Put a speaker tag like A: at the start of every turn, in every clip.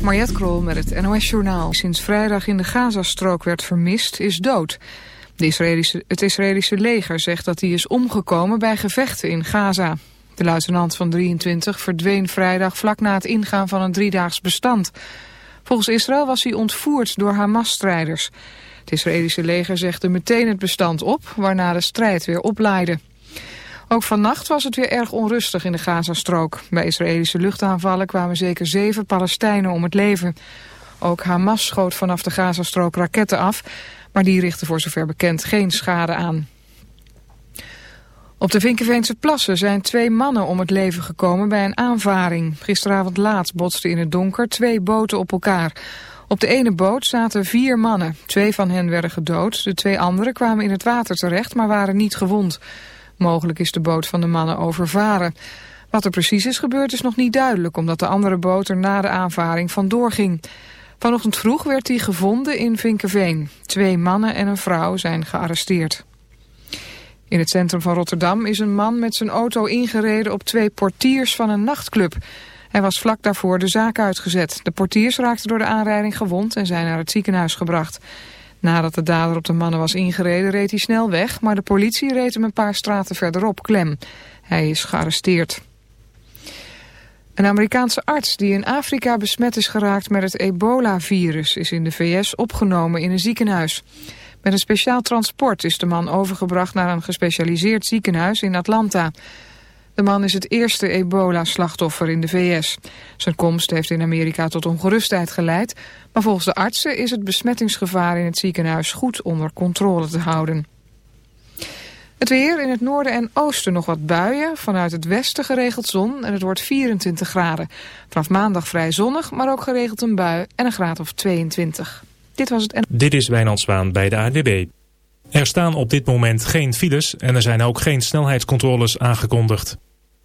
A: Mariette Krol met het NOS Journaal. Sinds vrijdag in de Gazastrook werd vermist, is dood. De Israëlische, het Israëlische leger zegt dat hij is omgekomen bij gevechten in Gaza. De luitenant van 23 verdween vrijdag vlak na het ingaan van een driedaags bestand. Volgens Israël was hij ontvoerd door Hamas-strijders. Het Israëlische leger zegde meteen het bestand op, waarna de strijd weer oplaaide. Ook vannacht was het weer erg onrustig in de Gazastrook. Bij Israëlische luchtaanvallen kwamen zeker zeven Palestijnen om het leven. Ook Hamas schoot vanaf de Gazastrook raketten af, maar die richtten voor zover bekend geen schade aan. Op de Vinkenveense plassen zijn twee mannen om het leven gekomen bij een aanvaring. Gisteravond laat botsten in het donker twee boten op elkaar. Op de ene boot zaten vier mannen. Twee van hen werden gedood. De twee anderen kwamen in het water terecht, maar waren niet gewond. Mogelijk is de boot van de mannen overvaren. Wat er precies is gebeurd is nog niet duidelijk... omdat de andere boot er na de aanvaring vandoor ging. Vanochtend vroeg werd hij gevonden in Vinkenveen. Twee mannen en een vrouw zijn gearresteerd. In het centrum van Rotterdam is een man met zijn auto ingereden op twee portiers van een nachtclub. Hij was vlak daarvoor de zaak uitgezet. De portiers raakten door de aanrijding gewond en zijn naar het ziekenhuis gebracht. Nadat de dader op de mannen was ingereden reed hij snel weg, maar de politie reed hem een paar straten verderop klem. Hij is gearresteerd. Een Amerikaanse arts die in Afrika besmet is geraakt met het ebola-virus is in de VS opgenomen in een ziekenhuis. Met een speciaal transport is de man overgebracht naar een gespecialiseerd ziekenhuis in Atlanta. De man is het eerste ebola-slachtoffer in de VS. Zijn komst heeft in Amerika tot ongerustheid geleid... maar volgens de artsen is het besmettingsgevaar in het ziekenhuis goed onder controle te houden. Het weer in het noorden en oosten nog wat buien. Vanuit het westen geregeld zon en het wordt 24 graden. Vanaf maandag vrij zonnig, maar ook geregeld een bui en een graad of 22. Dit was het...
B: Dit is Wijnand bij de ADB. Er staan op dit moment geen files en er zijn ook geen snelheidscontroles aangekondigd.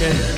C: Okay.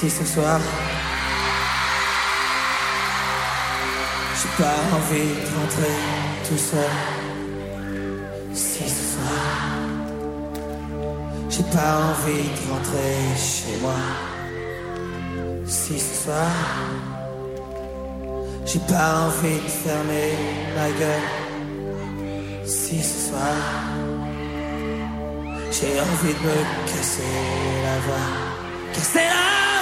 D: Si ce soir. J'ai pas envie de rentrer tout seul Si ce soir. J'ai pas envie de rentrer chez moi Si ce soir. J'ai pas envie de fermer ma gueule Si ce soir. J'ai envie de me casser la voix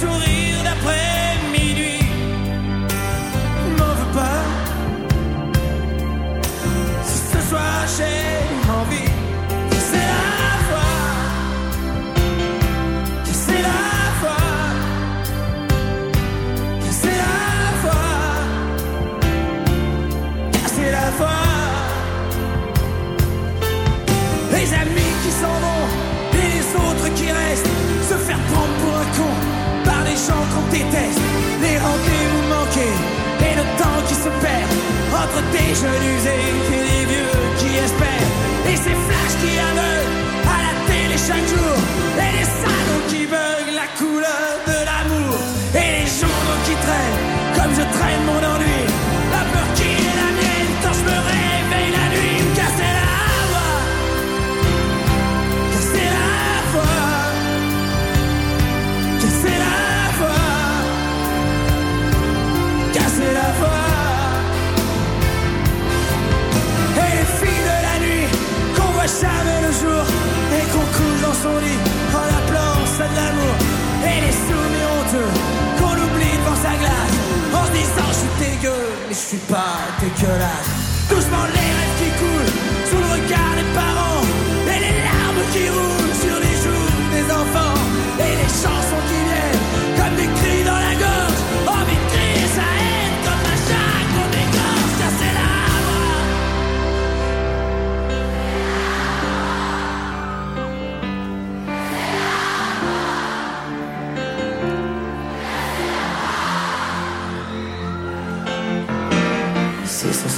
D: sourires d'après des jeunes usés et des vieux qui espèrent. Et ces flashs qui aveuglent à la télé chaque jour. Et les salons qui veulent la couleur son lit en appelant ça de l'amour. Et les souvenirs honteux qu'on oublie devant sa glace en se disant je suis dégueu mais je suis pas dégueulasse. Doucement les rêves qui coulent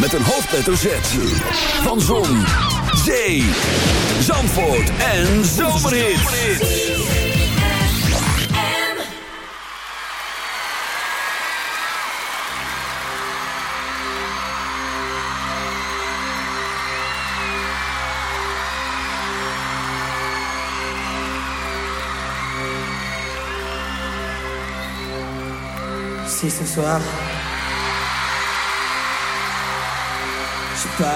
E: met een hoofdletter Z. Van Zon, Zee, Zandvoort en Zomerhits.
D: Si ce soir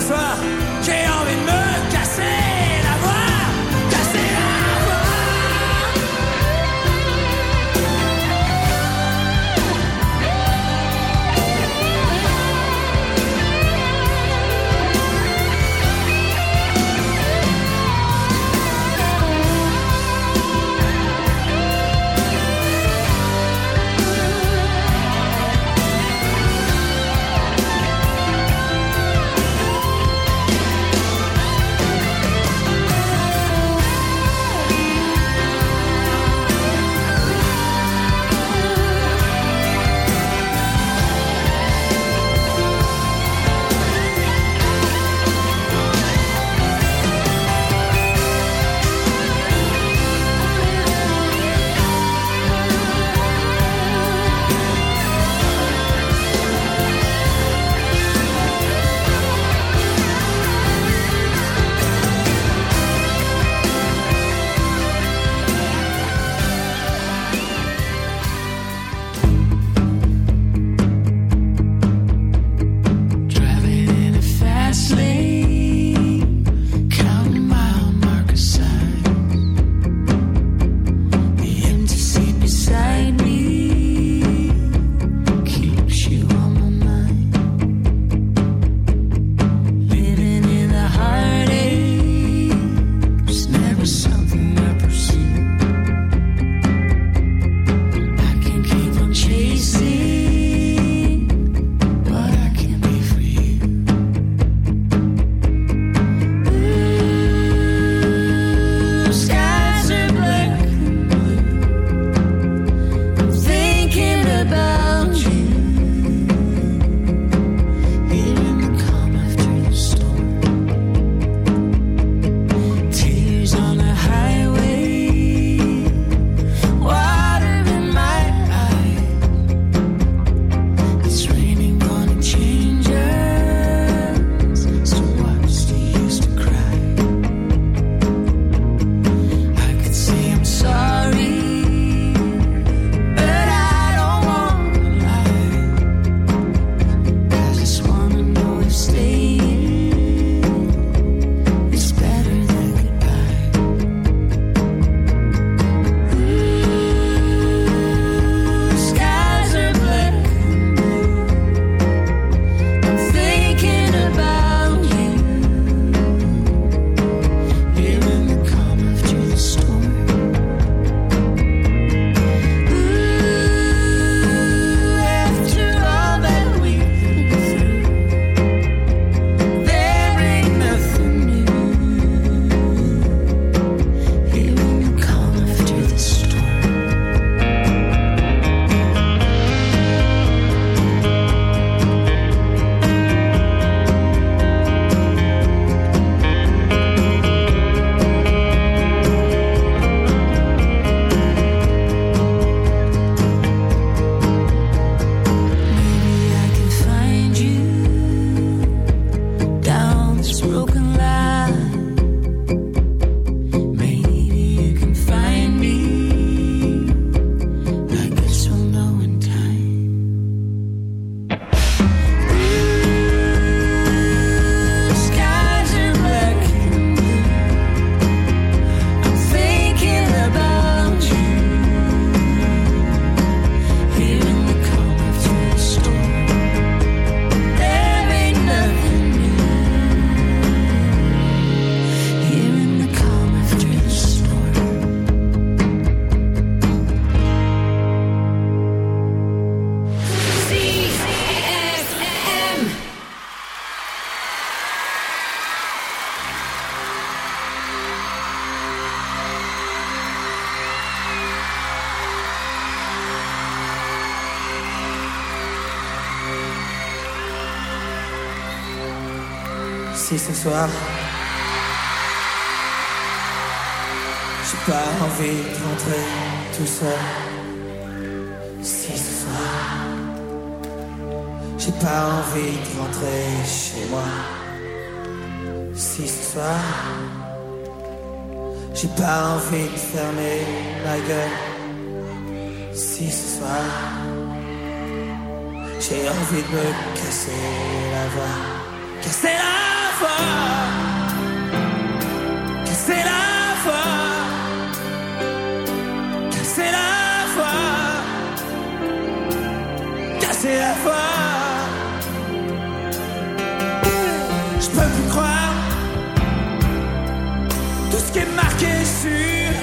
D: ce. something I perceive.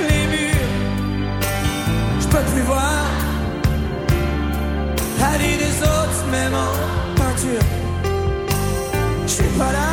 D: les murs. Je peux plus voir la vie des autres, même en peinture. Je suis pas là.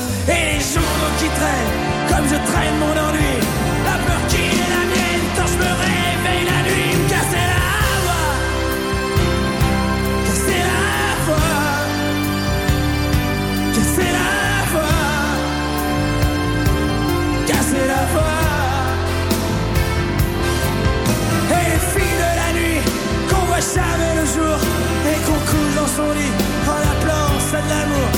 D: son lit en appelant ça de l'amour.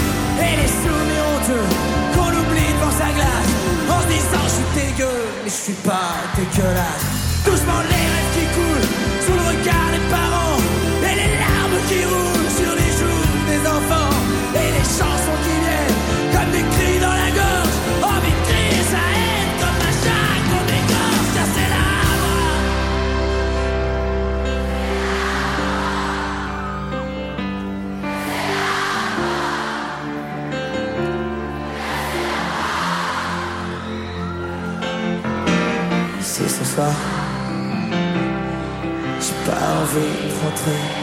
D: Et les soumis honteux qu'on oublie devant sa glace en se disant je suis dégueu, mais je suis pas.
F: nothing.